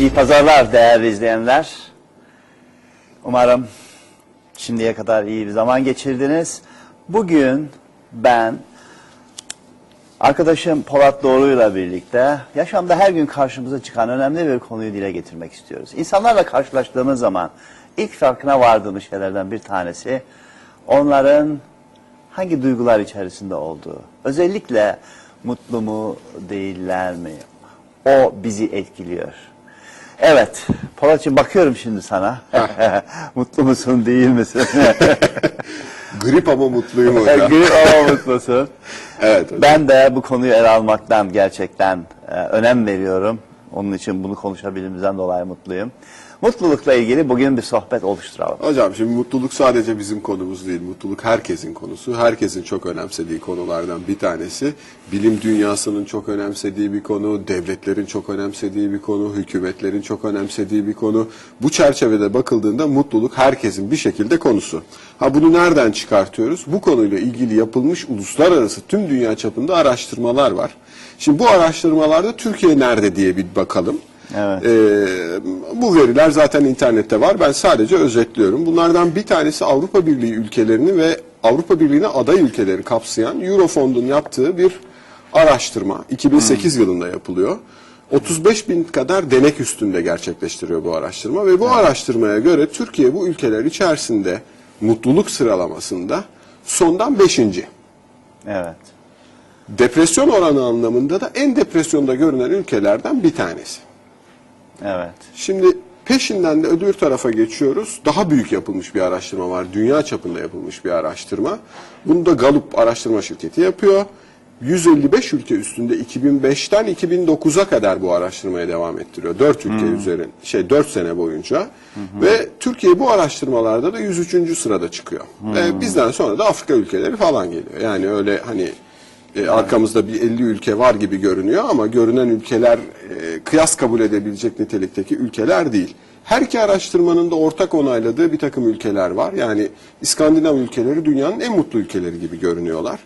İyi pazarlar değerli izleyenler. Umarım şimdiye kadar iyi bir zaman geçirdiniz. Bugün ben arkadaşım Polat Doğru'yla birlikte yaşamda her gün karşımıza çıkan önemli bir konuyu dile getirmek istiyoruz. İnsanlarla karşılaştığımız zaman ilk farkına vardığımız şeylerden bir tanesi onların hangi duygular içerisinde olduğu. Özellikle mutlu mu değiller mi? O bizi etkiliyor. Evet, Polat'cığım bakıyorum şimdi sana. mutlu musun, değil misin? Grip ama mutluyum hocam. Gül ama mutlusun. evet hocam. Ben de bu konuyu ele almaktan gerçekten e, önem veriyorum. Onun için bunu konuşabildiğimizden dolayı mutluyum. Mutlulukla ilgili bugün bir sohbet oluşturalım. Hocam şimdi mutluluk sadece bizim konumuz değil. Mutluluk herkesin konusu. Herkesin çok önemsediği konulardan bir tanesi. Bilim dünyasının çok önemsediği bir konu, devletlerin çok önemsediği bir konu, hükümetlerin çok önemsediği bir konu. Bu çerçevede bakıldığında mutluluk herkesin bir şekilde konusu. Ha bunu nereden çıkartıyoruz? Bu konuyla ilgili yapılmış uluslararası tüm dünya çapında araştırmalar var. Şimdi bu araştırmalarda Türkiye nerede diye bir bakalım. Evet. Ee, bu veriler zaten internette var. Ben sadece özetliyorum. Bunlardan bir tanesi Avrupa Birliği ülkelerini ve Avrupa Birliği'ne aday ülkeleri kapsayan Eurofond'un yaptığı bir araştırma. 2008 yılında yapılıyor. 35 bin kadar denek üstünde gerçekleştiriyor bu araştırma ve bu araştırmaya göre Türkiye bu ülkeler içerisinde mutluluk sıralamasında sondan 5. Evet. Depresyon oranı anlamında da en depresyonda görünen ülkelerden bir tanesi. Evet. Şimdi peşinden de öbür tarafa geçiyoruz. Daha büyük yapılmış bir araştırma var. Dünya çapında yapılmış bir araştırma. Bunu da Gallup araştırma şirketi yapıyor. 155 ülke üstünde 2005'ten 2009'a kadar bu araştırmaya devam ettiriyor. 4 ülke üzerin şey 4 sene boyunca ve Türkiye bu araştırmalarda da 103. sırada çıkıyor. Ve bizden sonra da Afrika ülkeleri falan geliyor. Yani öyle hani e, arkamızda bir 50 ülke var gibi görünüyor ama görünen ülkeler e, kıyas kabul edebilecek nitelikteki ülkeler değil. Her iki araştırmanın da ortak onayladığı bir takım ülkeler var. Yani İskandinav ülkeleri dünyanın en mutlu ülkeleri gibi görünüyorlar.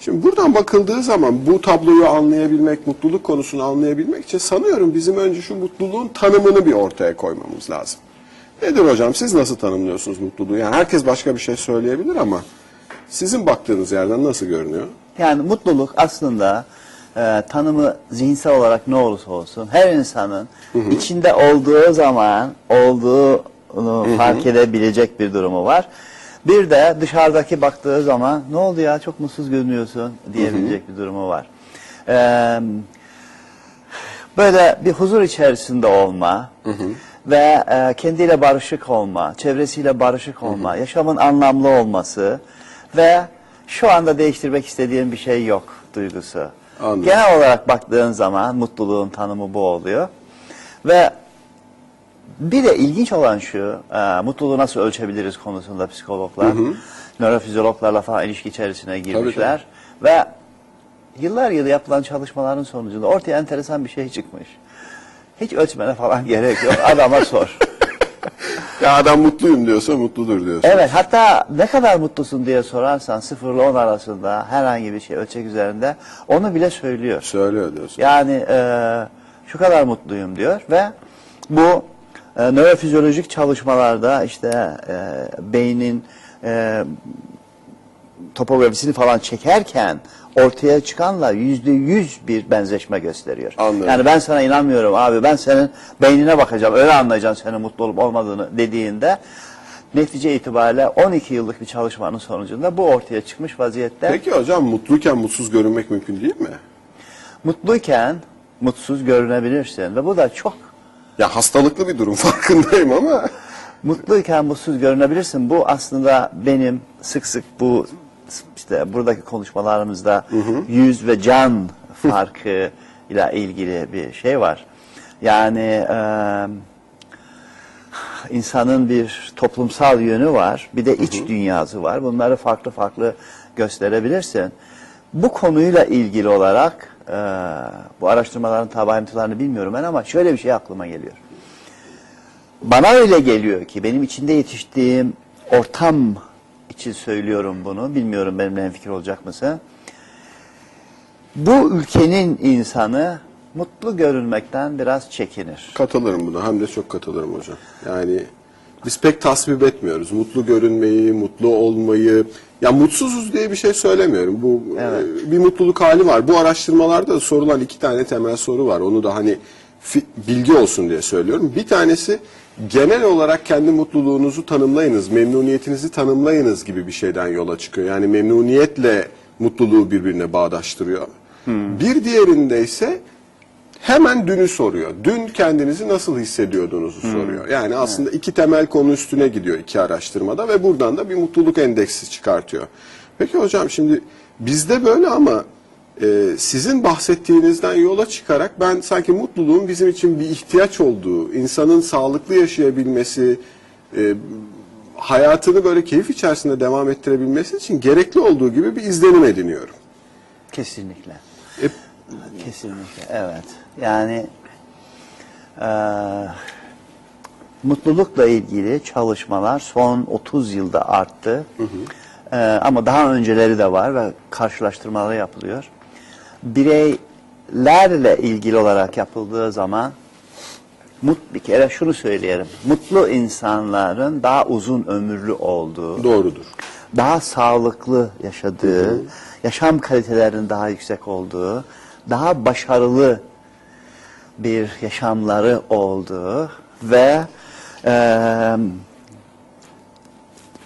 Şimdi buradan bakıldığı zaman bu tabloyu anlayabilmek, mutluluk konusunu anlayabilmek için sanıyorum bizim önce şu mutluluğun tanımını bir ortaya koymamız lazım. Nedir hocam siz nasıl tanımlıyorsunuz mutluluğu? Yani herkes başka bir şey söyleyebilir ama sizin baktığınız yerden nasıl görünüyor? Yani mutluluk aslında e, tanımı zihinsel olarak ne olursa olsun her insanın içinde olduğu zaman olduğunu fark edebilecek bir durumu var. Bir de dışarıdaki baktığı zaman ne oldu ya çok mutsuz görünüyorsun? diyebilecek bir durumu var. E, böyle bir huzur içerisinde olma ve e, kendiyle barışık olma, çevresiyle barışık olma, yaşamın anlamlı olması ve şu anda değiştirmek istediğim bir şey yok duygusu. Anladım. Genel olarak baktığın zaman mutluluğun tanımı bu oluyor. Ve bir de ilginç olan şu, e, mutluluğu nasıl ölçebiliriz konusunda psikologlar, nörofizyologlarla falan ilişki içerisine girmişler. Ve yıllar yılı yapılan çalışmaların sonucunda ortaya enteresan bir şey çıkmış. Hiç ölçmene falan gerek yok. Adama sor. Ya adam mutluyum diyorsa mutludur diyorsun. Evet hatta ne kadar mutlusun diye sorarsan 0 ile 10 arasında herhangi bir şey ölçek üzerinde onu bile söylüyor. Söylüyor diyorsun. Yani e, şu kadar mutluyum diyor ve bu e, nörofizyolojik çalışmalarda işte e, beynin e, topografisini falan çekerken ortaya çıkanla yüzde yüz bir benzeşme gösteriyor. Anladım. Yani ben sana inanmıyorum abi ben senin beynine bakacağım öyle anlayacaksın senin mutlu olup olmadığını dediğinde netice itibariyle 12 yıllık bir çalışmanın sonucunda bu ortaya çıkmış vaziyette. Peki hocam mutluyken mutsuz görünmek mümkün değil mi? Mutluyken mutsuz görünebilirsin ve bu da çok Ya hastalıklı bir durum farkındayım ama. mutluyken mutsuz görünebilirsin. Bu aslında benim sık sık bu işte buradaki konuşmalarımızda yüz ve can farkı ile ilgili bir şey var. Yani e, insanın bir toplumsal yönü var, bir de iç dünyası var. Bunları farklı farklı gösterebilirsin. Bu konuyla ilgili olarak e, bu araştırmaların tabi ayrıntılarını bilmiyorum ben ama şöyle bir şey aklıma geliyor. Bana öyle geliyor ki benim içinde yetiştiğim ortam için söylüyorum bunu. Bilmiyorum benimle fikir olacak mısın? Bu ülkenin insanı mutlu görünmekten biraz çekinir. Katılırım buna. Hem de çok katılırım hocam. Yani biz pek tasvip etmiyoruz. Mutlu görünmeyi, mutlu olmayı. Ya mutsuzuz diye bir şey söylemiyorum. Bu Evet. e, bir mutluluk hali var. Bu araştırmalarda da sorulan iki tane temel soru var. Onu da hani bilgi olsun diye söylüyorum. Bir tanesi genel olarak kendi mutluluğunuzu tanımlayınız, memnuniyetinizi tanımlayınız gibi bir şeyden yola çıkıyor. Yani memnuniyetle mutluluğu birbirine bağdaştırıyor. Bir diğerinde ise hemen dünü soruyor. Dün kendinizi nasıl hissediyordunuz soruyor. Yani aslında iki temel konu üstüne gidiyor iki araştırmada ve buradan da bir mutluluk endeksi çıkartıyor. Peki hocam şimdi bizde böyle ama e, sizin bahsettiğinizden yola çıkarak ben sanki mutluluğun bizim için bir ihtiyaç olduğu, insanın sağlıklı yaşayabilmesi, e, hayatını böyle keyif içerisinde devam ettirebilmesi için gerekli olduğu gibi bir izlenim ediniyorum. Kesinlikle. E, Kesinlikle evet. Yani eee, mutlulukla ilgili çalışmalar son 30 yılda arttı. Eee, ama daha önceleri de var ve karşılaştırmalar yapılıyor. Bireylerle ilgili olarak yapıldığı zaman mut bir kere şunu söyleyelim. Mutlu insanların daha uzun ömürlü olduğu, doğrudur. daha sağlıklı yaşadığı, yaşam kalitelerinin daha yüksek olduğu, daha başarılı bir yaşamları olduğu ve eee,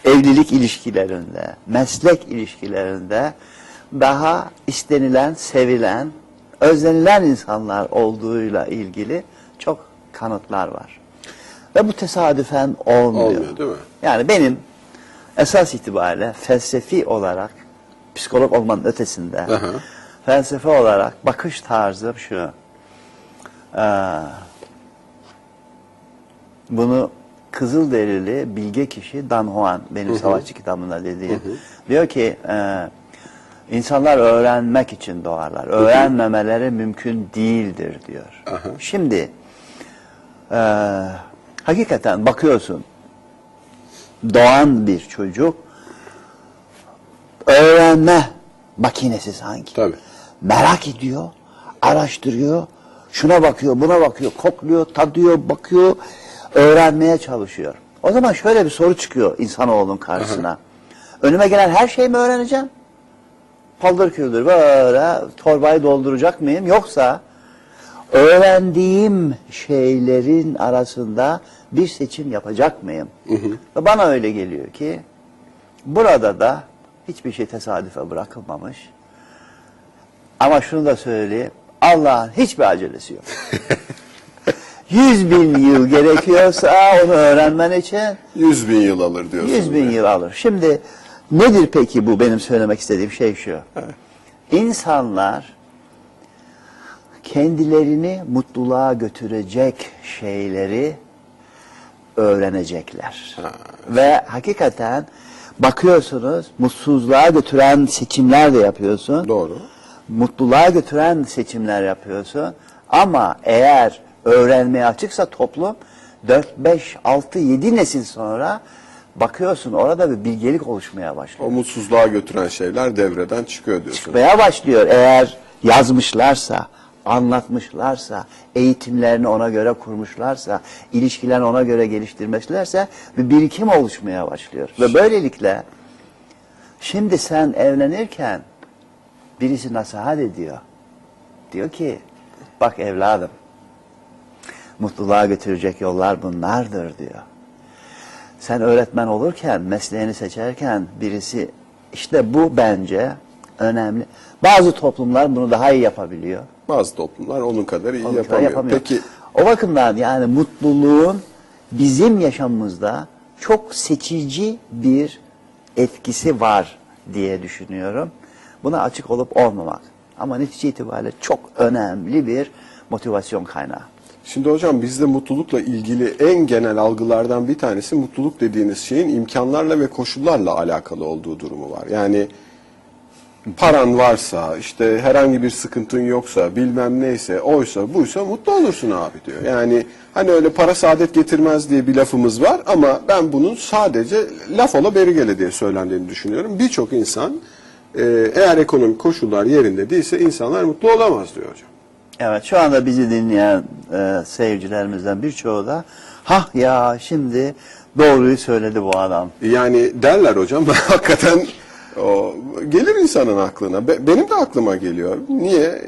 evlilik ilişkilerinde, meslek ilişkilerinde daha istenilen, sevilen, özlenilen insanlar olduğuyla ilgili çok kanıtlar var. Ve bu tesadüfen olmuyor. Olmuyor, değil mi? Yani benim esas itibariyle felsefi olarak psikolog olmanın ötesinde Aha. felsefe olarak bakış tarzım şu. Ee, bunu Kızılderili bilge kişi Dan Juan benim savaşçı kitabımda dediğim diyor ki e, insanlar öğrenmek için doğarlar. Öğrenmemeleri mümkün değildir diyor. Aha. Şimdi e, hakikaten bakıyorsun doğan bir çocuk öğrenme makinesi sanki. Tabii. Merak ediyor, araştırıyor, şuna bakıyor, buna bakıyor, kokluyor, tadıyor, bakıyor, öğrenmeye çalışıyor. O zaman şöyle bir soru çıkıyor insanoğlunun karşısına. Önüme gelen her şeyi mi öğreneceğim? Paldır küldür böyle torbayı dolduracak mıyım? Yoksa öğrendiğim şeylerin arasında bir seçim yapacak mıyım? Ve bana öyle geliyor ki burada da hiçbir şey tesadüfe bırakılmamış. Ama şunu da söyleyeyim. Allah'ın hiçbir acelesi yok. Yüz bin yıl gerekiyorsa onu öğrenmen için 100 bin yıl alır diyorsunuz. yüz bin yıl alır. Şimdi nedir peki bu benim söylemek istediğim şey şu. İnsanlar kendilerini mutluluğa götürecek şeyleri öğrenecekler. Ve hakikaten bakıyorsunuz mutsuzluğa götüren seçimler de yapıyorsun Doğru. mutluluğa götüren seçimler yapıyorsun. Ama eğer öğrenmeye açıksa toplum 4, 5, 6, 7 nesil sonra bakıyorsun orada bir bilgelik oluşmaya başlıyor. O mutsuzluğa götüren şeyler devreden çıkıyor diyorsunuz. Çıkmaya başlıyor eğer yazmışlarsa, anlatmışlarsa, eğitimlerini ona göre kurmuşlarsa, ilişkilerini ona göre geliştirmişlerse bir birikim oluşmaya başlıyor. Ve böylelikle şimdi sen evlenirken birisi nasihat ediyor. Diyor ki bak evladım mutluluğa götürecek yollar bunlardır diyor. Sen öğretmen olurken, mesleğini seçerken birisi işte bu bence önemli. Bazı toplumlar bunu daha iyi yapabiliyor. Bazı toplumlar onun kadar iyi Bazı yapamıyor. yapamıyor. Peki O bakımdan yani mutluluğun bizim yaşamımızda çok seçici bir etkisi var diye düşünüyorum. Buna açık olup olmamak. Ama netice itibariyle çok önemli bir motivasyon kaynağı. Şimdi hocam bizde mutlulukla ilgili en genel algılardan bir tanesi mutluluk dediğiniz şeyin imkanlarla ve koşullarla alakalı olduğu durumu var. Yani paran varsa, işte herhangi bir sıkıntın yoksa, bilmem neyse, oysa, buysa mutlu olursun abi diyor. Yani hani öyle para saadet getirmez diye bir lafımız var ama ben bunun sadece laf ola beri gele diye söylendiğini düşünüyorum. Birçok insan e, eğer ekonomik koşullar yerinde değilse insanlar mutlu olamaz diyor hocam. Evet şu anda bizi dinleyen e, seyircilerimizden birçoğu da hah ya şimdi doğruyu söyledi bu adam. Yani derler hocam hakikaten o, gelir insanın aklına. Be- benim de aklıma geliyor. Niye?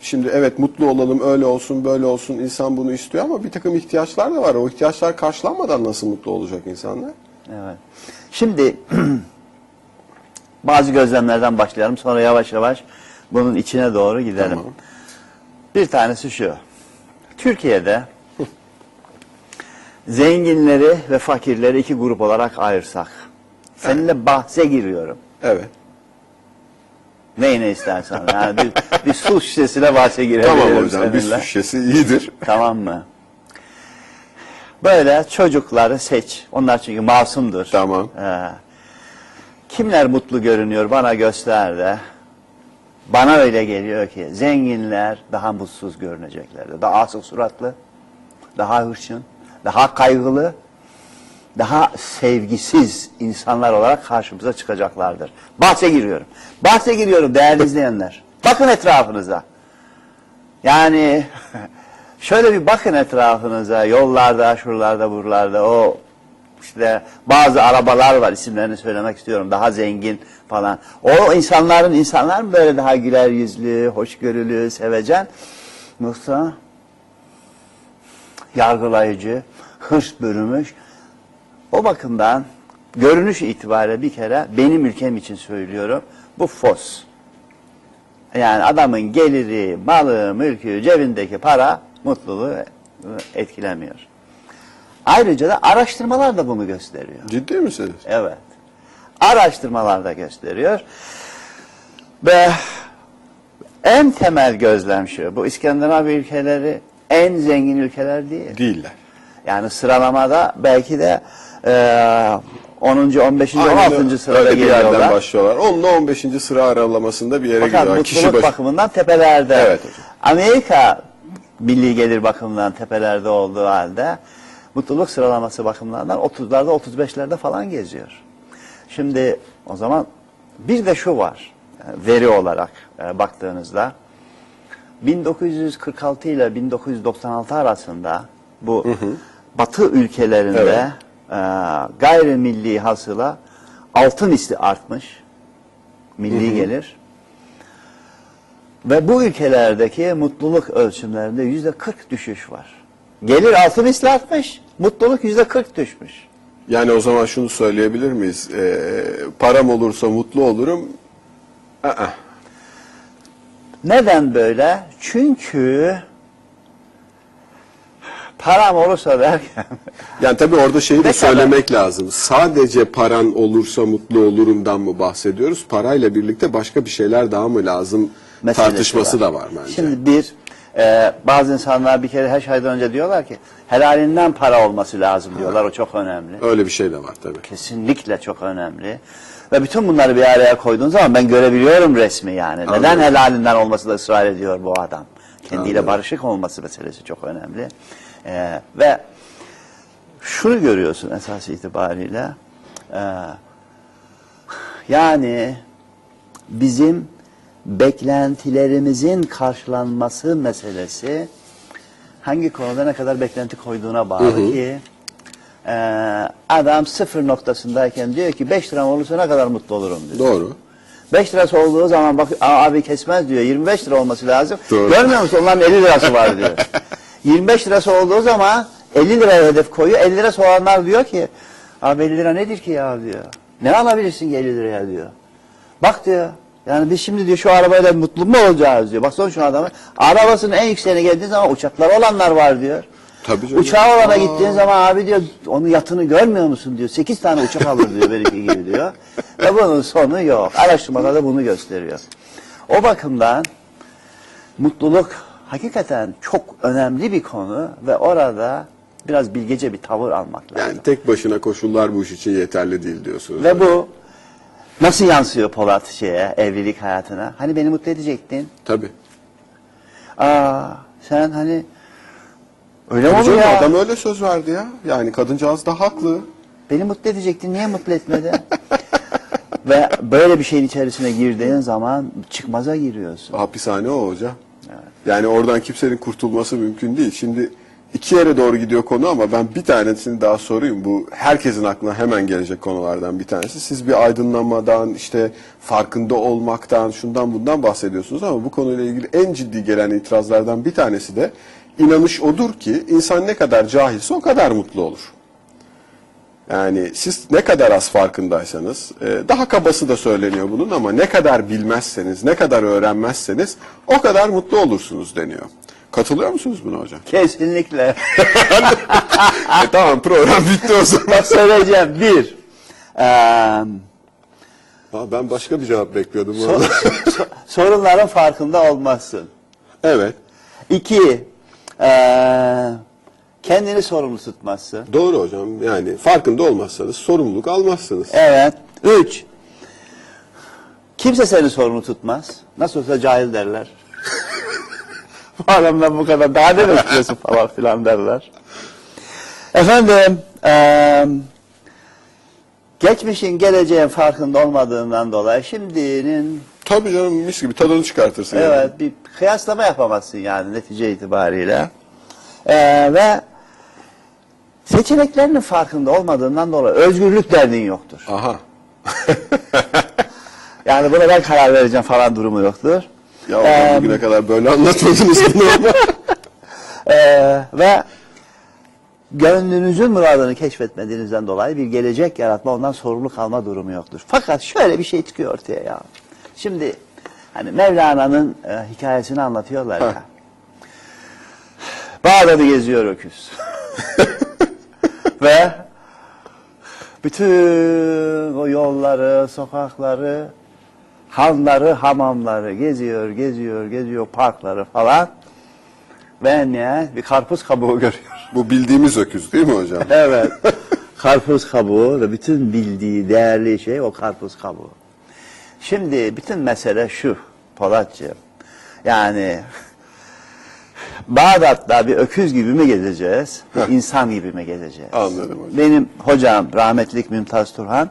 Şimdi evet mutlu olalım, öyle olsun, böyle olsun. İnsan bunu istiyor ama bir takım ihtiyaçlar da var. O ihtiyaçlar karşılanmadan nasıl mutlu olacak insanlar? Evet. Şimdi bazı gözlemlerden başlayalım sonra yavaş yavaş bunun içine doğru gidelim. Tamam. Bir tanesi şu. Türkiye'de zenginleri ve fakirleri iki grup olarak ayırsak. Seninle bahse giriyorum. Evet. Neyine istersen. Yani bir, bir su şişesine bahse girebilirim Tamam hocam bir seninle. su şişesi iyidir. Tamam mı? Böyle çocukları seç. Onlar çünkü masumdur. Tamam. Ee, kimler mutlu görünüyor bana göster de. Bana öyle geliyor ki zenginler daha mutsuz görünecekler. Daha asık suratlı, daha hırçın, daha kaygılı, daha sevgisiz insanlar olarak karşımıza çıkacaklardır. Bahse giriyorum. Bahse giriyorum değerli izleyenler. Bakın etrafınıza. Yani şöyle bir bakın etrafınıza. Yollarda, şuralarda, buralarda o işte bazı arabalar var isimlerini söylemek istiyorum. Daha zengin falan. O insanların insanlar mı böyle daha güler yüzlü, hoşgörülü, sevecen? Yoksa yargılayıcı, hırs bürümüş. O bakımdan görünüş itibariyle bir kere benim ülkem için söylüyorum. Bu fos. Yani adamın geliri, malı, mülkü, cebindeki para mutluluğu etkilemiyor. Ayrıca da araştırmalar da bunu gösteriyor. Ciddi misiniz? Evet. Araştırmalar da gösteriyor. Ve en temel gözlem şu. Bu İskandinav ülkeleri en zengin ülkeler değil. Değiller. Yani sıralamada belki de e, 10. 15. Aynen 16. sırada geliyorlar. başlıyorlar. 10 ile 15. sıra aralamasında bir yere Fakat gidiyorlar. Kişi başı. bakımından tepelerde. Evet hocam. Amerika milli gelir bakımından tepelerde olduğu halde mutluluk sıralaması bakımından 30'larda 35'lerde falan geziyor. Şimdi o zaman bir de şu var veri olarak e, baktığınızda 1946 ile 1996 arasında bu Batı ülkelerinde Evet. e, hasıla altı misli artmış milli gelir. Ve bu ülkelerdeki mutluluk ölçümlerinde yüzde 40 düşüş var. Gelir altı misli artmış, mutluluk yüzde 40 düşmüş. Yani o zaman şunu söyleyebilir miyiz? Ee, param olursa mutlu olurum. Aa, Neden böyle? Çünkü param olursa derken Yani tabii orada şeyi de söylemek lazım. Sadece paran olursa mutlu olurumdan mı bahsediyoruz? Parayla birlikte başka bir şeyler daha mı lazım? meselesi Tartışması da var bence. Şimdi bir, e, bazı insanlar bir kere her şeyden önce diyorlar ki helalinden para olması lazım diyorlar. O çok önemli. Öyle bir şey de var tabii. Kesinlikle çok önemli. Ve bütün bunları bir araya koyduğun zaman ben görebiliyorum resmi yani. Neden Anladım. helalinden olması da ısrar ediyor bu adam. Kendiyle Anladım. barışık olması meselesi çok önemli. Ee, ve şunu görüyorsun esas itibariyle. Ee, yani bizim beklentilerimizin karşılanması meselesi hangi konuda ne kadar beklenti koyduğuna bağlı ki e, adam sıfır noktasındayken diyor ki 5 liram olursa ne kadar mutlu olurum diyor. Doğru. 5 lirası olduğu zaman bak "Aa, abi kesmez diyor 25 lira olması lazım. Doğru. Görmüyor musun onların 50 lirası var diyor. 25 lirası olduğu zaman 50 liraya hedef koyuyor. 50 lirası olanlar diyor ki abi 50 lira nedir ki ya diyor. Ne alabilirsin ki 50 liraya diyor. Bak diyor. Yani biz şimdi diyor şu arabayla mutlu mu olacağız diyor. Baksana şu adamı. Arabasının en yükseğine geldiği zaman uçakları olanlar var diyor. Tabii canım. Uçağı olana gittiğin zaman abi diyor onun yatını görmüyor musun diyor. Sekiz tane uçak alır diyor benimki gibi diyor. Ve bunun sonu yok. Araştırmalar da bunu gösteriyor. O bakımdan mutluluk hakikaten çok önemli bir konu ve orada biraz bilgece bir tavır almak lazım. Yani tek başına koşullar bu iş için yeterli değil diyorsunuz. Ve bu nasıl yansıyor Polat şeye, evlilik hayatına? Hani beni mutlu edecektin. Tabii. Aa sen hani öyle mi Tabii olur canım, ya? adam öyle söz verdi ya. Yani kadıncağız da haklı. Beni mutlu edecektin, niye mutlu etmedi? Ve böyle bir şeyin içerisine girdiğin zaman çıkmaza giriyorsun. Hapishane o hocam. Yani oradan kimsenin kurtulması mümkün değil. Şimdi iki yere doğru gidiyor konu ama ben bir tanesini daha sorayım. Bu herkesin aklına hemen gelecek konulardan bir tanesi. Siz bir aydınlanmadan, işte farkında olmaktan, şundan bundan bahsediyorsunuz ama bu konuyla ilgili en ciddi gelen itirazlardan bir tanesi de inanış odur ki insan ne kadar cahilse o kadar mutlu olur. Yani siz ne kadar az farkındaysanız, e, daha kabası da söyleniyor bunun ama ne kadar bilmezseniz, ne kadar öğrenmezseniz o kadar mutlu olursunuz deniyor. Katılıyor musunuz buna hocam? Kesinlikle. e, tamam program bitti o zaman. Söyleyeceğim. Bir, eee, Aa, ben başka bir cevap bekliyordum. bu so- sorunların farkında olmazsın. evet, İki, eee, kendini sorumlu tutmazsın. doğru hocam. Yani farkında olmazsanız sorumluluk almazsınız. Evet. Üç, kimse seni sorumlu tutmaz. Nasıl olsa cahil derler. bu adamdan bu kadar daha ne bekliyorsun falan filan derler. Efendim, eee, geçmişin geleceğin farkında olmadığından dolayı şimdinin Tabii canım mis gibi tadını çıkartırsın. yani. Evet bir kıyaslama yapamazsın yani netice itibariyle. Ee, ve seçeneklerinin farkında olmadığından dolayı özgürlük derdin yoktur. Aha. Yani buna ben karar vereceğim falan durumu yoktur. Ya Ee, bugüne kadar böyle anlatmadınız bunu ama. Ee, ve gönlünüzün muradını keşfetmediğinizden dolayı bir gelecek yaratma ondan sorumluluk alma durumu yoktur. Fakat şöyle bir şey çıkıyor ortaya ya. Şimdi hani Mevlana'nın e, hikayesini anlatıyorlar ya. Bağdat'ı geziyor öküz. ve bütün o yolları, sokakları, hanları, hamamları geziyor, geziyor, geziyor, parkları falan. Ve nihayet bir karpuz kabuğu görüyor. Bu bildiğimiz öküz değil mi hocam? Evet. karpuz kabuğu ve bütün bildiği değerli şey o karpuz kabuğu. Şimdi bütün mesele şu Polatcığım. Yani Bağdat'ta bir öküz gibi mi gezeceğiz, bir insan gibi mi gezeceğiz? Anladım hocam. Benim hocam rahmetlik Mümtaz Turhan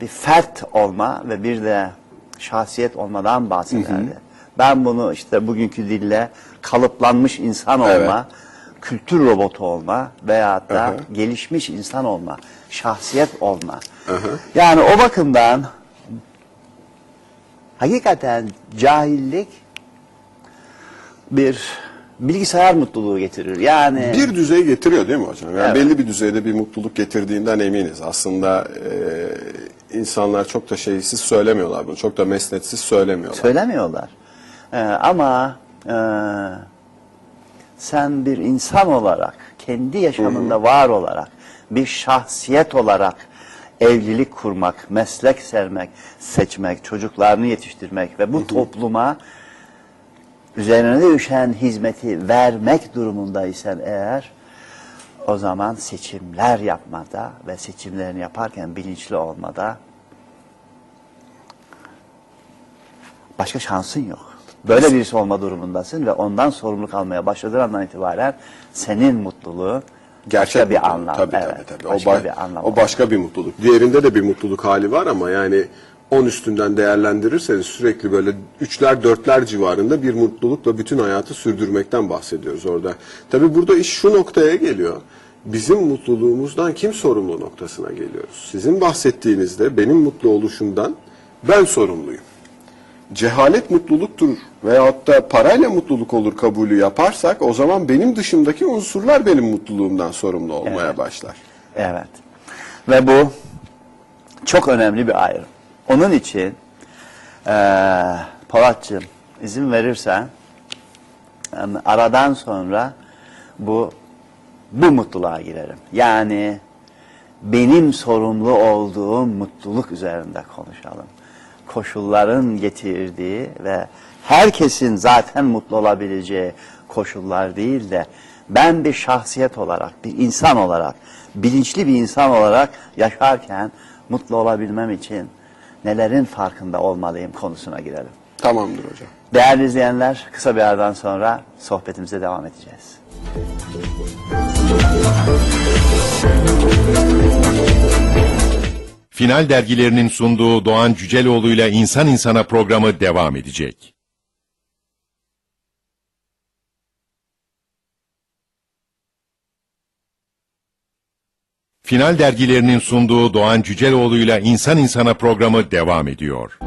bir fert olma ve bir de şahsiyet olmadan bahsederdi. Ben bunu işte bugünkü dille kalıplanmış insan olma, Evet. kültür robotu olma veyahut da Aha. gelişmiş insan olma, şahsiyet olma. Yani o bakımdan hakikaten cahillik bir bilgisayar mutluluğu getirir. Yani Bir düzey getiriyor değil mi hocam? Yani Evet. belli bir düzeyde bir mutluluk getirdiğinden eminiz. Aslında e, insanlar çok da şeysiz söylemiyorlar bunu. Çok da mesnetsiz söylemiyorlar. söylemiyorlar. Ee, ama e, sen bir insan olarak, kendi yaşamında var olarak, bir şahsiyet olarak evlilik kurmak, meslek sermek, seçmek, çocuklarını yetiştirmek ve bu topluma üzerine düşen hizmeti vermek durumundaysan eğer o zaman seçimler yapmada ve seçimlerini yaparken bilinçli olmada başka şansın yok. Böyle birisi olma durumundasın ve ondan sorumluluk almaya başladığın andan itibaren senin mutluluğun Gerçek başka bir mutluluk. anlam. Tabii evet, tabii tabii. Başka o, ba- bir anlam. o başka bir mutluluk. Diğerinde de bir mutluluk hali var ama yani 10 üstünden değerlendirirseniz sürekli böyle üçler dörtler civarında bir mutlulukla bütün hayatı sürdürmekten bahsediyoruz orada. Tabii burada iş şu noktaya geliyor. Bizim mutluluğumuzdan kim sorumlu noktasına geliyoruz. Sizin bahsettiğinizde benim mutlu oluşumdan ben sorumluyum. Cehalet mutluluktur veyahut da parayla mutluluk olur kabulü yaparsak o zaman benim dışımdaki unsurlar benim mutluluğumdan sorumlu olmaya Evet. başlar. Evet. Ve bu çok önemli bir ayrım. Onun için eee Polatcığım izin verirsen aradan sonra bu bu mutluluğa girerim. Yani benim sorumlu olduğum mutluluk üzerinde konuşalım. Koşulların getirdiği ve herkesin zaten mutlu olabileceği koşullar değil de ben bir şahsiyet olarak, bir insan olarak, bilinçli bir insan olarak yaşarken mutlu olabilmem için nelerin farkında olmalıyım konusuna girelim. Tamamdır hocam. Değerli izleyenler, kısa bir aradan sonra sohbetimize devam edeceğiz. Final dergilerinin sunduğu Doğan Cüceloğlu ile İnsan İnsana programı devam edecek. Final dergilerinin sunduğu Doğan Cüceloğlu'yla İnsan İnsana programı devam ediyor.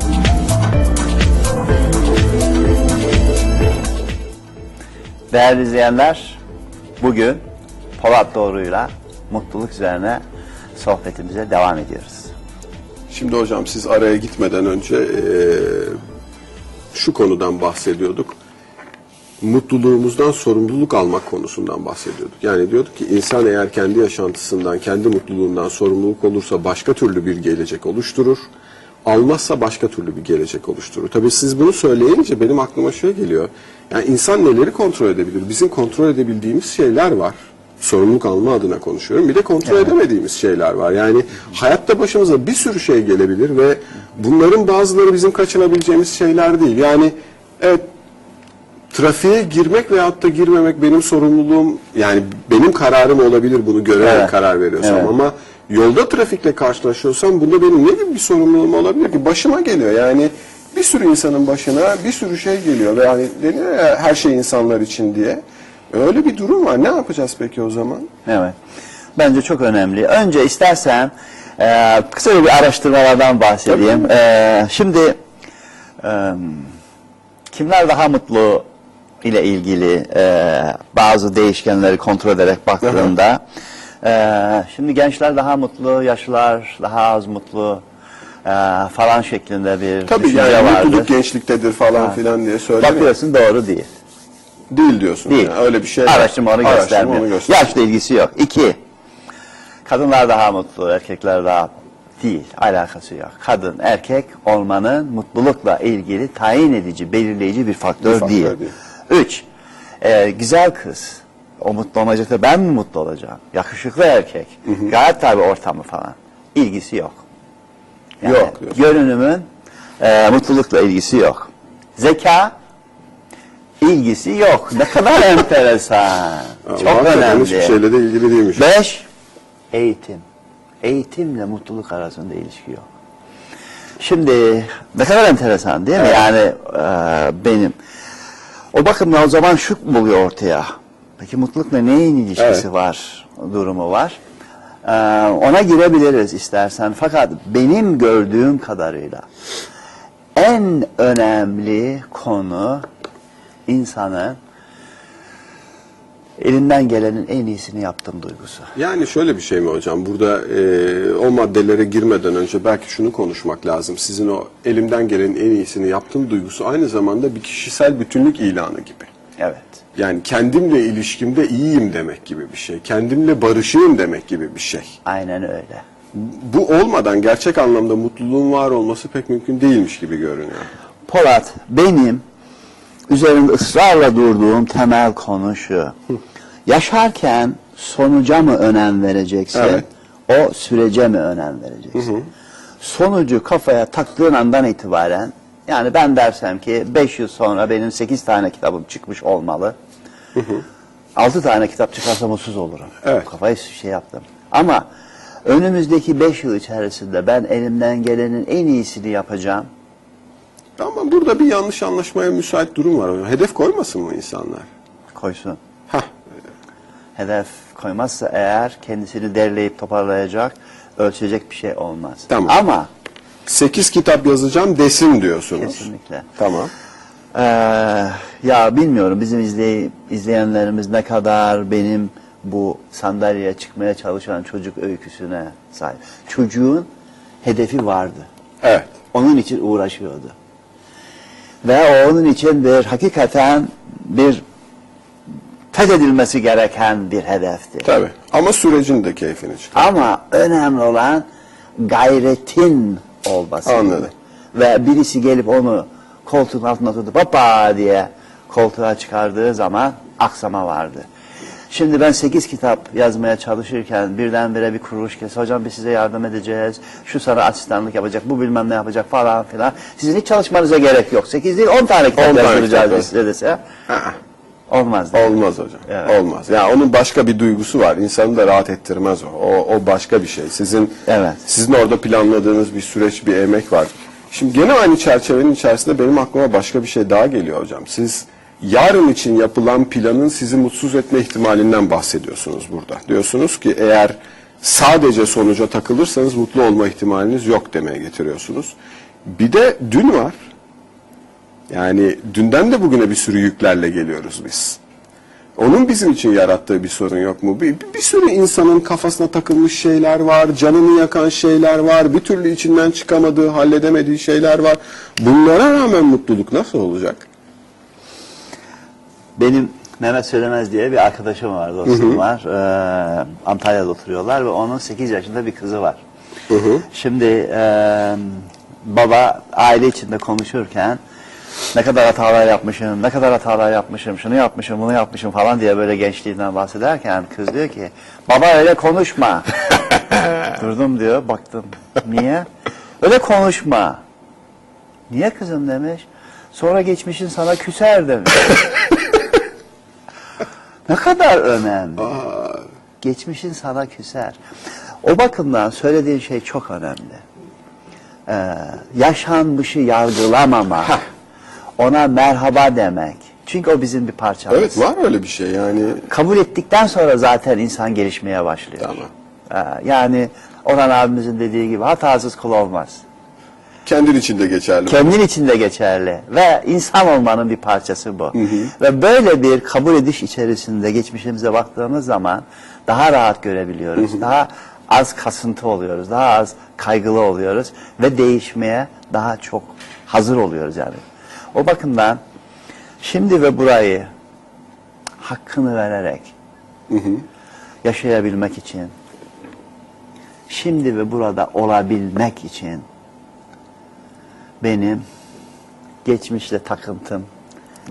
Değerli izleyenler, bugün Polat Doğru'yla mutluluk üzerine sohbetimize devam ediyoruz. Şimdi hocam siz araya gitmeden önce eee, şu konudan bahsediyorduk. Mutluluğumuzdan sorumluluk almak konusundan bahsediyorduk. Yani diyorduk ki insan eğer kendi yaşantısından, kendi mutluluğundan sorumluluk olursa başka türlü bir gelecek oluşturur. Almazsa başka türlü bir gelecek oluşturur. Tabii siz bunu söyleyince benim aklıma şey geliyor. Yani insan neleri kontrol edebilir? Bizim kontrol edebildiğimiz şeyler var. Sorumluluk alma adına konuşuyorum. Bir de kontrol edemediğimiz şeyler var. Yani hayatta başımıza bir sürü şey gelebilir ve bunların bazıları bizim kaçınabileceğimiz şeyler değil. Yani evet trafiğe girmek veyahut da girmemek benim sorumluluğum yani benim kararım olabilir bunu görerek Evet. karar veriyorsam Evet. ama yolda trafikle karşılaşıyorsam bunda benim ne gibi bir sorumluluğum olabilir ki başıma geliyor yani bir sürü insanın başına bir sürü şey geliyor ve yani deniyor ya her şey insanlar için diye öyle bir durum var ne yapacağız peki o zaman? Evet. Bence çok önemli. Önce istersen e, kısa bir araştırmalardan bahsedeyim. E, şimdi e, kimler daha mutlu ile ilgili e, bazı değişkenleri kontrol ederek baktığında e, şimdi gençler daha mutlu, yaşlılar daha az mutlu e, falan şeklinde bir Tabii düşünce yani vardır. mutluluk gençliktedir falan filan diye söylemiyor. Bakıyorsun doğru değil. Değil diyorsun. Değil. Yani öyle bir şey yok. Araştırma onu göstermiyor. onu göstermiyor. Yaşla ilgisi yok. İki, kadınlar daha mutlu, erkekler daha değil. Alakası yok. Kadın, erkek olmanın mutlulukla ilgili tayin edici, belirleyici bir faktör, Bir faktör değil. değil. Üç, e, güzel kız. O mutlu olmayacak da ben mi mutlu olacağım? Yakışıklı erkek. Gayet tabi ortamı falan. İlgisi yok. Yok diyorsun. Görünümün e, mutlulukla ilgisi yok. Zeka ilgisi yok. Ne kadar enteresan. Çok Hakikaten önemli. Hiçbir şeyle de ilgili değilmiş. Beş, eğitim. Eğitimle mutluluk arasında ilişki yok. Şimdi ne kadar enteresan değil mi? Yani e, benim. O bakımdan o zaman şu buluyor ortaya. Peki mutlulukla neyin ilişkisi Evet. var? Durumu var. E, ona girebiliriz istersen. Fakat benim gördüğüm kadarıyla en önemli konu insanın elinden gelenin en iyisini yaptım duygusu. Yani şöyle bir şey mi hocam? Burada e, o maddelere girmeden önce belki şunu konuşmak lazım. Sizin o elimden gelenin en iyisini yaptığım duygusu aynı zamanda bir kişisel bütünlük ilanı gibi. Evet. Yani kendimle ilişkimde iyiyim demek gibi bir şey. Kendimle barışığım demek gibi bir şey. Aynen öyle. Bu olmadan gerçek anlamda mutluluğun var olması pek mümkün değilmiş gibi görünüyor. Polat, benim üzerinde ısrarla durduğum temel konu şu. Yaşarken sonuca mı önem vereceksin? Evet. O sürece mi önem vereceksin? Sonucu kafaya taktığın andan itibaren yani ben dersem ki 5 yıl sonra benim 8 tane kitabım çıkmış olmalı. 6 tane kitap çıkarsa mutsuz olurum. Evet. Kafayı şey yaptım. Ama önümüzdeki 5 yıl içerisinde ben elimden gelenin en iyisini yapacağım. Ama burada bir yanlış anlaşmaya müsait durum var. Hedef koymasın mı insanlar? Koysun. Hedef koymazsa eğer kendisini derleyip toparlayacak, ölçecek bir şey olmaz. Tamam. Ama 8 kitap yazacağım desin diyorsunuz. kesinlikle. Tamam. Ee, ya bilmiyorum bizim izley izleyenlerimiz ne kadar benim bu sandalyeye çıkmaya çalışan çocuk öyküsüne sahip. Çocuğun hedefi vardı. Evet. Onun için uğraşıyordu. Ve onun için bir hakikaten bir fethedilmesi gereken bir hedefti. Tabii. Ama sürecin de keyfini çıkar. Ama önemli olan gayretin olması. Anladım. Ve birisi gelip onu koltuğun altına tutup hoppa diye koltuğa çıkardığı zaman aksama vardı. Şimdi ben 8 kitap yazmaya çalışırken birdenbire bir kuruluş kese hocam biz size yardım edeceğiz. Şu sana asistanlık yapacak, bu bilmem ne yapacak falan filan. Sizin hiç çalışmanıza gerek yok. 8 değil 10 tane kitap 10 tane yazdıracağız kitap, size dese. Aa, Olmaz. değil mi? Olmaz hocam. Evet. Olmaz. Ya onun başka bir duygusu var. İnsanı da rahat ettirmez o. O, o başka bir şey. Sizin Evet. sizin orada planladığınız bir süreç, bir emek var. Şimdi gene aynı çerçevenin içerisinde benim aklıma başka bir şey daha geliyor hocam. Siz yarın için yapılan planın sizi mutsuz etme ihtimalinden bahsediyorsunuz burada. Diyorsunuz ki eğer sadece sonuca takılırsanız mutlu olma ihtimaliniz yok demeye getiriyorsunuz. Bir de dün var. Yani dünden de bugüne bir sürü yüklerle geliyoruz biz. Onun bizim için yarattığı bir sorun yok mu? Bir, bir sürü insanın kafasına takılmış şeyler var, canını yakan şeyler var, bir türlü içinden çıkamadığı, halledemediği şeyler var. Bunlara rağmen mutluluk nasıl olacak? Benim Mehmet Söylemez diye bir arkadaşım var, dostum var. Ee, Antalya'da oturuyorlar ve onun 8 yaşında bir kızı var. Şimdi e, baba aile içinde konuşurken ne kadar hatalar yapmışım, ne kadar hatalar yapmışım, şunu yapmışım, bunu yapmışım falan diye böyle gençliğinden bahsederken kız diyor ki baba öyle konuşma. Durdum diyor, baktım. Niye? Öyle konuşma. Niye kızım demiş. Sonra geçmişin sana küser demiş. ne kadar önemli. Geçmişin sana küser. O bakımdan söylediğin şey çok önemli. Ee, yaşanmışı yargılamamak. Ona merhaba demek. Çünkü o bizim bir parçamız. Evet var öyle bir şey yani. Kabul ettikten sonra zaten insan gelişmeye başlıyor. Tamam. Ee, yani Orhan abimizin dediği gibi hatasız kul olmaz. Kendin için de geçerli. Kendin için de geçerli ve insan olmanın bir parçası bu. Ve böyle bir kabul ediş içerisinde geçmişimize baktığımız zaman daha rahat görebiliyoruz. Daha az kasıntı oluyoruz. Daha az kaygılı oluyoruz ve değişmeye daha çok hazır oluyoruz yani. O bakımdan şimdi ve burayı hakkını vererek yaşayabilmek için şimdi ve burada olabilmek için benim geçmişle takıntım,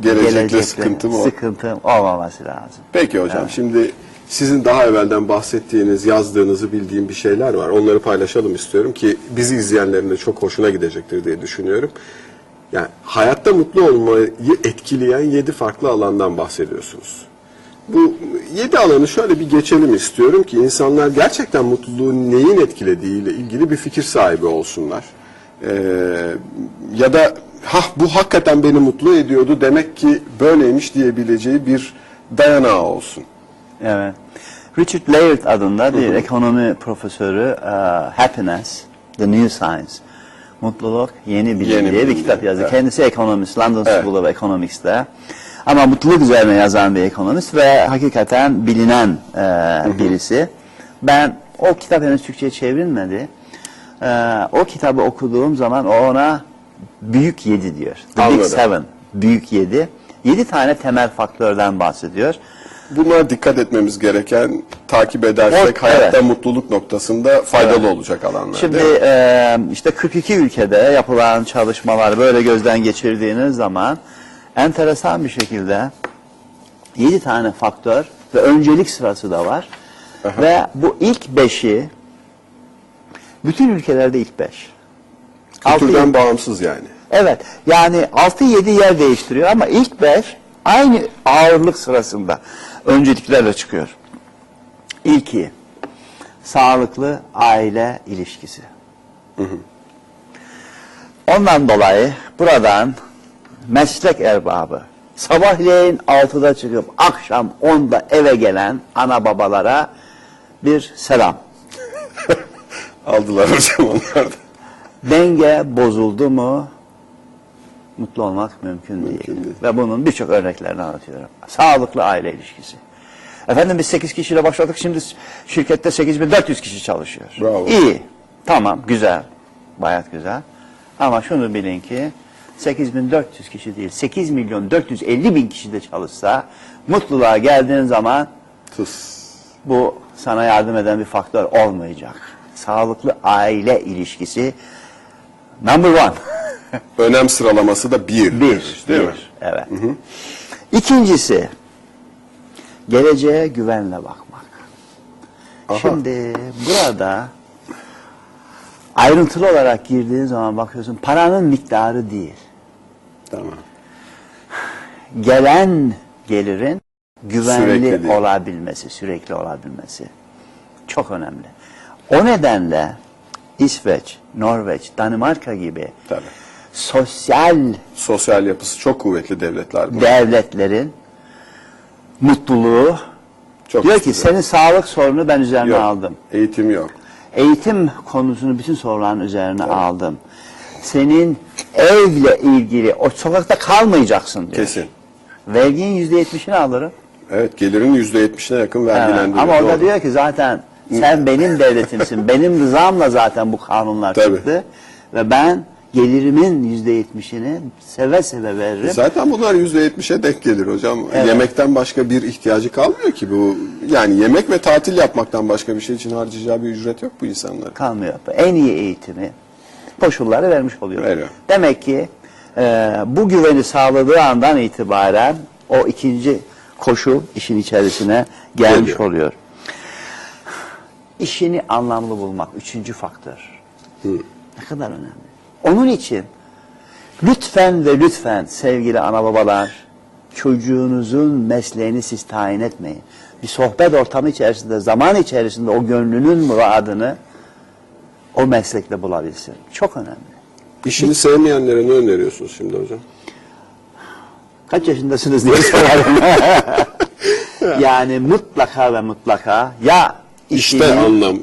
Gelecekle sıkıntım o. sıkıntım olmaması lazım. Peki hocam şimdi sizin daha evvelden bahsettiğiniz, yazdığınızı bildiğim bir şeyler var. Onları paylaşalım istiyorum ki bizi izleyenlerin de çok hoşuna gidecektir diye düşünüyorum. Yani hayatta mutlu olmayı etkileyen yedi farklı alandan bahsediyorsunuz. Bu yedi alanı şöyle bir geçelim istiyorum ki insanlar gerçekten mutluluğu neyin etkilediğiyle ilgili bir fikir sahibi olsunlar. Ee, ya da ha bu hakikaten beni mutlu ediyordu demek ki böyleymiş diyebileceği bir dayanağı olsun. Evet. Richard Layard adında bir ekonomi profesörü e, Happiness, The New Science, Mutluluk Yeni Bilim Yeni diye bir Bilim kitap diye, yazdı. evet. Kendisi ekonomist, London Evet. School of Economics'te. Ama mutluluk üzerine yazan bir ekonomist ve hakikaten bilinen e, birisi. Ben o kitap henüz Türkçe'ye çevrilmedi. E, o kitabı okuduğum zaman o ona büyük yedi diyor. The Big Anladım. Seven, büyük yedi. Yedi tane temel faktörden bahsediyor. Bunlara dikkat etmemiz gereken, takip edersek hayatta evet. mutluluk noktasında faydalı olacak alanlar. Şimdi e, işte 42 ülkede yapılan çalışmalar böyle gözden geçirdiğiniz zaman enteresan bir şekilde 7 tane faktör ve öncelik sırası da var. Ve bu ilk beşi bütün ülkelerde ilk beş. Altı, Kültürden yedi- bağımsız yani. Evet yani 6-7 yer değiştiriyor ama ilk 5 aynı ağırlık sırasında önceliklerle çıkıyor. İlki sağlıklı aile ilişkisi. Ondan dolayı buradan meslek erbabı sabahleyin 6'da çıkıp akşam 10'da eve gelen ana babalara bir selam. Aldılar hocam onlar da. Denge bozuldu mu mutlu olmak mümkün, değil. değil. Ve bunun birçok örneklerini anlatıyorum. Sağlıklı aile ilişkisi. Efendim biz 8 kişiyle başladık şimdi şirkette 8400 kişi çalışıyor. Bravo. İyi. Tamam güzel. Bayat güzel. Ama şunu bilin ki 8400 kişi değil 8 milyon 450 bin kişi de çalışsa mutluluğa geldiğin zaman Tıs. bu sana yardım eden bir faktör olmayacak. Sağlıklı aile ilişkisi number one. Önem sıralaması da bir. bir. Değil bir. mi? Evet. İkincisi geleceğe güvenle bakmak. Şimdi burada ayrıntılı olarak girdiğin zaman bakıyorsun paranın miktarı değil. Tamam. Gelen gelirin güvenli Sürekli olabilmesi, sürekli olabilmesi çok önemli. O nedenle İsveç, Norveç, Danimarka gibi Tabii. Sosyal Sosyal yapısı çok kuvvetli devletler bu. devletlerin mutluluğu Çok Diyor ki senin sağlık sorunu ben üzerine Yok, aldım. Eğitim yok. Eğitim konusunu bütün soruların üzerine aldım. Senin evle ilgili o sokakta kalmayacaksın diyor. Kesin. Verginin yüzde yetmişini alırım. Evet gelirin yüzde yetmişine yakın Evet, vergilendiriyor. Ama orada Doğru. diyor ki zaten sen benim devletimsin. benim rızamla zaten bu kanunlar Tabii. çıktı. Ve ben gelirimin yüzde yetmişini seve seve veririm. Zaten bunlar yüzde yetmişe denk gelir hocam. Evet. Yemekten başka bir ihtiyacı kalmıyor ki bu. Yani yemek ve tatil yapmaktan başka bir şey için harcayacağı bir ücret yok bu insanların. kalmıyor. En iyi eğitimi, koşulları vermiş oluyor. Veriyor. Demek ki e, bu güveni sağladığı andan itibaren o ikinci koşul işin içerisine gelmiş Geliyor. oluyor. İşini anlamlı bulmak üçüncü faktör. Ne kadar önemli. Onun için lütfen ve lütfen sevgili ana babalar çocuğunuzun mesleğini siz tayin etmeyin. Bir sohbet ortamı içerisinde, zaman içerisinde o gönlünün muradını o meslekle bulabilsin. Çok önemli. İşini sevmeyenlere ne öneriyorsunuz şimdi hocam? Kaç yaşındasınız diye sorarım. yani mutlaka ve mutlaka ya işini, İşte anlam.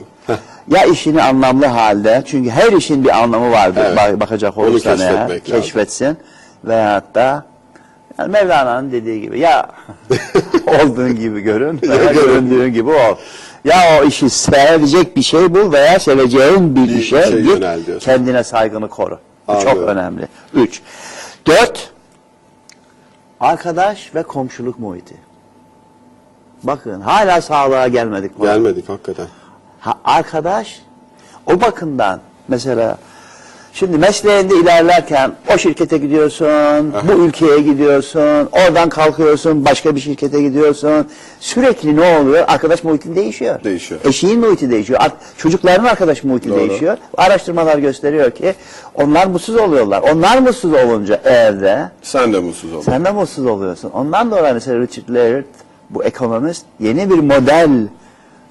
Ya işini anlamlı halde çünkü her işin bir anlamı vardır Evet. bak- bakacak olursan eğer lazım. keşfetsin veyahut da yani Mevlana'nın dediği gibi ya olduğun gibi görün veya görün. göründüğün gibi ol. Ya o işi sevecek bir şey bul veya seveceğin bir, Bir işe şey git kendine saygını koru. Bu çok önemli. Üç. Dört. Arkadaş ve komşuluk muhiti. Bakın hala sağlığa gelmedik. Gelmedik hakikaten. Ha, arkadaş o bakımdan mesela şimdi mesleğinde ilerlerken o şirkete gidiyorsun, bu ülkeye gidiyorsun, oradan kalkıyorsun, başka bir şirkete gidiyorsun. Sürekli ne oluyor? Arkadaş muhitin değişiyor. Değişiyor. Eşiğin muhiti değişiyor. Ar- Çocukların arkadaş muhiti Doğru. değişiyor. Araştırmalar gösteriyor ki onlar mutsuz oluyorlar. Onlar mutsuz olunca evde Sen de mutsuz oldun. sen de mutsuz oluyorsun. Ondan dolayı mesela Richard Laird bu ekonomist yeni bir model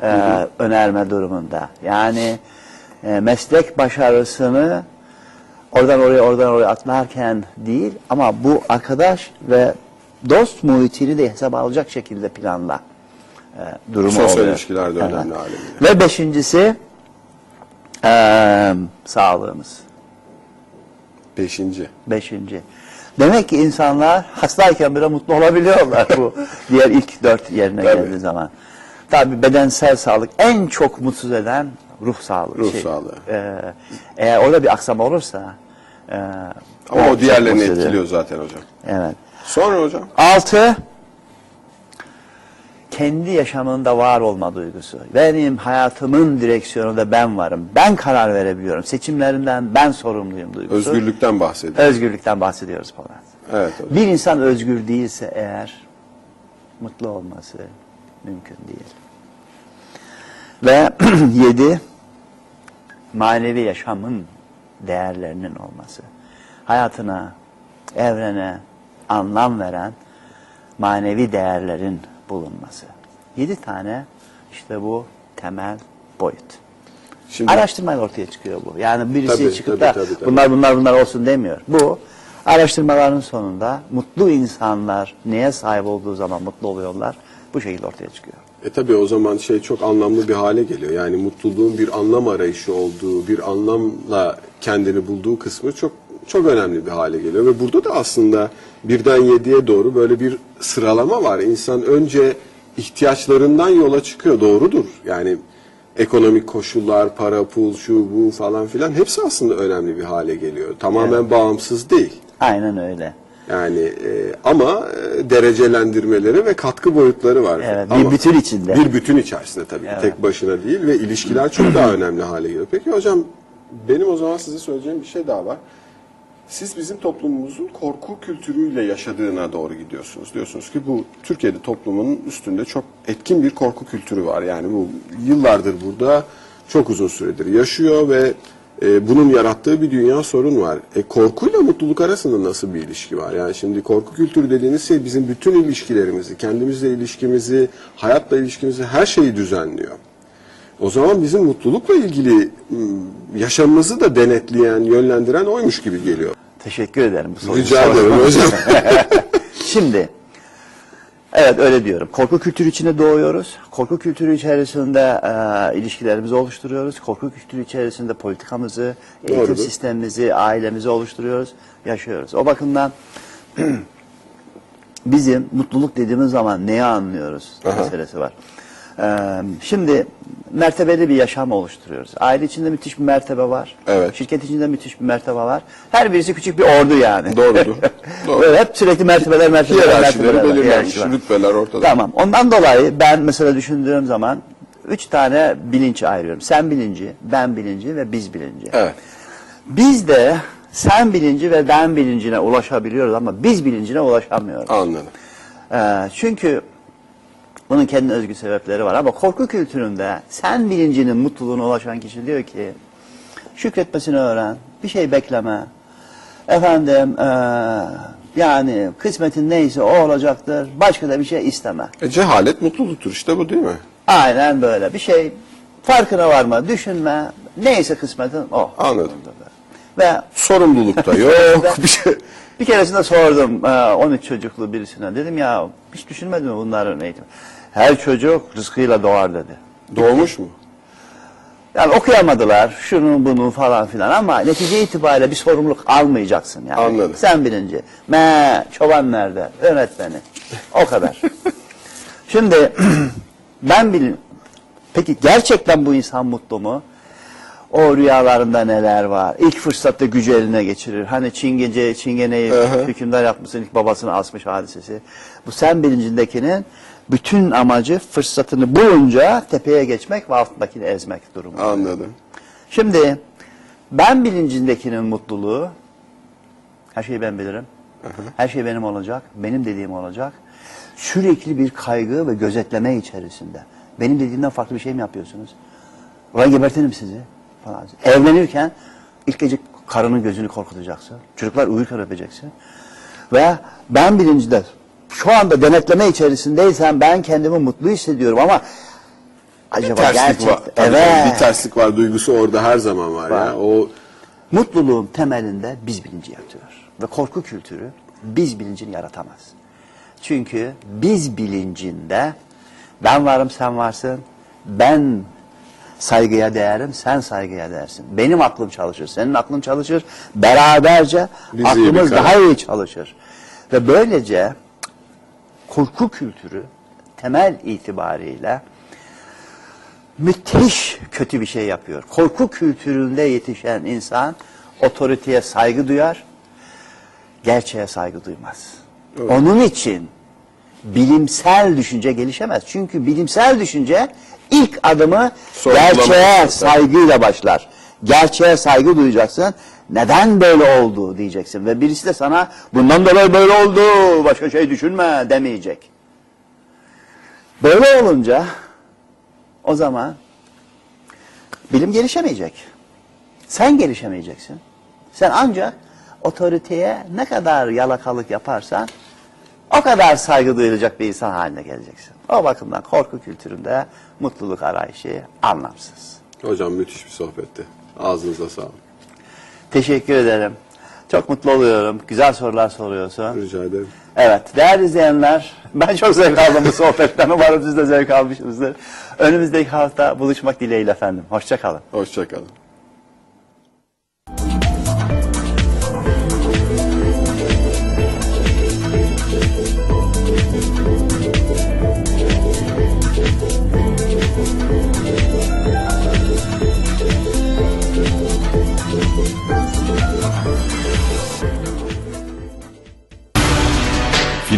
e, önerme durumunda. Yani e, meslek başarısını oradan oraya oradan oraya atlarken değil ama bu arkadaş ve dost muhitini de hesaba alacak şekilde planla e, durumu Sosyal oluyor. ilişkiler de Evet. önemli geliyor. Ve beşincisi e, sağlığımız. Beşinci. Beşinci. Demek ki insanlar hastayken bile mutlu olabiliyorlar bu diğer ilk dört yerine Tabii. geldiği zaman. Tabii bedensel sağlık en çok mutsuz eden ruh sağlığı. Ruh sağlığı. e, eğer orada bir aksama olursa e, Ama o diğerlerini ediyor. etkiliyor zaten hocam. Evet. Sonra hocam. Altı, kendi yaşamında var olma duygusu. Benim hayatımın direksiyonunda ben varım. Ben karar verebiliyorum. Seçimlerimden ben sorumluyum duygusu. Özgürlükten bahsediyor. Özgürlükten bahsediyoruz Polat. Evet hocam. Bir insan özgür değilse eğer mutlu olması mümkün değil. Ve yedi, manevi yaşamın değerlerinin olması. Hayatına, evrene anlam veren manevi değerlerin bulunması. Yedi tane işte bu temel boyut. Şimdi Araştırmayla ortaya çıkıyor bu. Yani birisi Tabii, çıkıp tabii, da tabii, tabii. bunlar bunlar bunlar olsun demiyor. Bu araştırmaların sonunda mutlu insanlar neye sahip olduğu zaman mutlu oluyorlar. Bu şekilde ortaya çıkıyor. E tabii o zaman şey çok anlamlı bir hale geliyor. Yani mutluluğun bir anlam arayışı olduğu, bir anlamla kendini bulduğu kısmı çok çok önemli bir hale geliyor. Ve burada da aslında birden yediye doğru böyle bir sıralama var. İnsan önce ihtiyaçlarından yola çıkıyor. Doğrudur. Yani ekonomik koşullar, para, pul, şu bu falan filan hepsi aslında önemli bir hale geliyor. Tamamen bağımsız değil. Aynen öyle. Yani e, ama e, derecelendirmeleri ve katkı boyutları var. Evet, bir Ama- bütün içinde. Bir bütün içerisinde tabii. Evet. Tek başına değil ve ilişkiler çok daha önemli hale geliyor. Peki hocam benim o zaman size söyleyeceğim bir şey daha var. Siz bizim toplumumuzun korku kültürüyle yaşadığına doğru gidiyorsunuz. Diyorsunuz ki bu Türkiye'de toplumun üstünde çok etkin bir korku kültürü var. Yani bu yıllardır burada çok uzun süredir yaşıyor ve e, bunun yarattığı bir dünya sorun var. E, korkuyla mutluluk arasında nasıl bir ilişki var? Yani şimdi korku kültürü dediğiniz şey bizim bütün ilişkilerimizi, kendimizle ilişkimizi, hayatla ilişkimizi her şeyi düzenliyor. O zaman bizim mutlulukla ilgili m, yaşamımızı da denetleyen, yönlendiren oymuş gibi geliyor. Teşekkür ederim bu soruyu Rica ederim hocam. Şimdi Evet öyle diyorum. Korku kültürü içinde doğuyoruz. Korku kültürü içerisinde e, ilişkilerimizi oluşturuyoruz. Korku kültürü içerisinde politikamızı, eğitim Doğrudur. sistemimizi, ailemizi oluşturuyoruz, yaşıyoruz. O bakımdan bizim mutluluk dediğimiz zaman neyi anlıyoruz Aha. meselesi var. Ee, şimdi mertebeli bir yaşam oluşturuyoruz. Aile içinde müthiş bir mertebe var. Evet. Şirket içinde müthiş bir mertebe var. Her birisi küçük bir ordu yani. Doğrudur. Doğru. Böyle hep sürekli mertebeler, mertebeler, mertebeler. belirlenmiş, rütbeler ortada. Tamam. Ondan dolayı ben mesela düşündüğüm zaman üç tane bilinç ayırıyorum. Sen bilinci, ben bilinci ve biz bilinci. Evet. Biz de sen bilinci ve ben bilincine ulaşabiliyoruz ama biz bilincine ulaşamıyoruz. Anladım. Ee, çünkü bunun kendi özgü sebepleri var ama korku kültüründe sen bilincinin mutluluğuna ulaşan kişi diyor ki şükretmesini öğren, bir şey bekleme. Efendim ee, yani kısmetin neyse o olacaktır, başka da bir şey isteme. E, cehalet mutluluktur işte bu değil mi? Aynen böyle bir şey farkına varma, düşünme, neyse kısmetin o. Anladım. Ve Sorumluluk da yok. bir şey. Bir keresinde sordum e, 13 çocuklu birisine. Dedim ya hiç düşünmedin mi bunların eğitimi? Her çocuk rızkıyla doğar dedi. Doğmuş mu? Yani okuyamadılar şunu bunu falan filan ama netice itibariyle bir sorumluluk almayacaksın yani. Anladım. Sen bilinci. Me çoban nerede? Öğretmeni. O kadar. Şimdi ben bilin. Peki gerçekten bu insan mutlu mu? O rüyalarında neler var? İlk fırsatta gücü eline geçirir. Hani çingece, çingeneyi Aha. hükümdar yapmışsın, ilk babasını asmış hadisesi. Bu sen bilincindekinin bütün amacı fırsatını bulunca tepeye geçmek ve altındakini ezmek durumu. Anladım. Şimdi ben bilincindekinin mutluluğu, her şeyi ben bilirim. Her şey benim olacak, benim dediğim olacak. Sürekli bir kaygı ve gözetleme içerisinde. Benim dediğimden farklı bir şey mi yapıyorsunuz? Ulan gebertirim sizi. Falan. Evlenirken ilk gece karının gözünü korkutacaksın. Çocuklar uyurken öpeceksin. Ve ben bilincinde şu anda denetleme içerisindeysen ben kendimi mutlu hissediyorum ama acaba Terslik gerçekten var. Evet. Bir terslik var. Duygusu orada her zaman var, Var. ya. O Mutluluğun temelinde biz bilinci yatıyor. Ve korku kültürü biz bilincini yaratamaz. Çünkü biz bilincinde ben varım sen varsın, ben saygıya değerim, sen saygıya değersin. Benim aklım çalışır, senin aklın çalışır. Beraberce Biz aklımız daha iyi çalışır. Ve böylece korku kültürü temel itibariyle müthiş kötü bir şey yapıyor. Korku kültüründe yetişen insan otoriteye saygı duyar, gerçeğe saygı duymaz. Onun için bilimsel düşünce gelişemez. Çünkü bilimsel düşünce ilk adımı gerçeğe saygıyla başlar. Gerçeğe saygı duyacaksın. Neden böyle oldu diyeceksin. Ve birisi de sana bundan dolayı böyle oldu, başka şey düşünme demeyecek. Böyle olunca o zaman bilim gelişemeyecek. Sen gelişemeyeceksin. Sen ancak otoriteye ne kadar yalakalık yaparsan o kadar saygı duyulacak bir insan haline geleceksin. O bakımdan korku kültüründe mutluluk arayışı anlamsız. hocam müthiş bir sohbetti. Ağzınıza sağlık. Teşekkür ederim. Çok mutlu oluyorum. Güzel sorular soruyorsun. Rica ederim. Evet, değerli izleyenler, ben çok zevk aldım bu sohbetten. Umarım siz de zevk almışsınızdır. Önümüzdeki hafta buluşmak dileğiyle efendim. Hoşçakalın. Hoşçakalın.